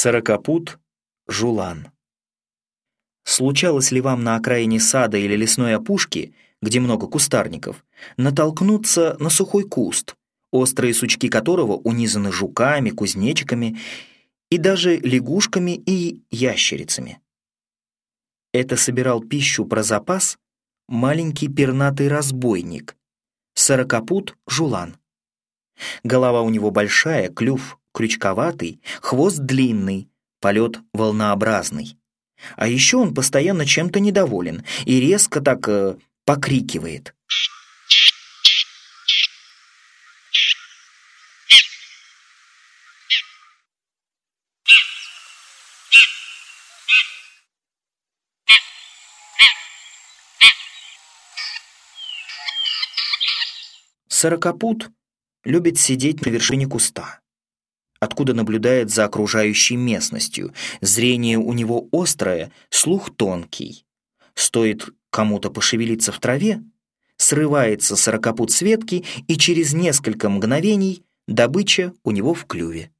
Сорокопут, жулан. Случалось ли вам на окраине сада или лесной опушки, где много кустарников, натолкнуться на сухой куст, острые сучки которого унизаны жуками, кузнечиками и даже лягушками и ящерицами? Это собирал пищу про запас маленький пернатый разбойник, сорокопут жулан. Голова у него большая, клюв крючковатый, хвост длинный, полет волнообразный. А еще он постоянно чем-то недоволен и резко так э, покрикивает. Сорокопут любит сидеть на вершине куста, откуда наблюдает за окружающей местностью. Зрение у него острое, слух тонкий. Стоит кому-то пошевелиться в траве, срывается сорокопут с ветки, и через несколько мгновений добыча у него в клюве.